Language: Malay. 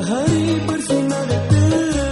Matahari bersinar terang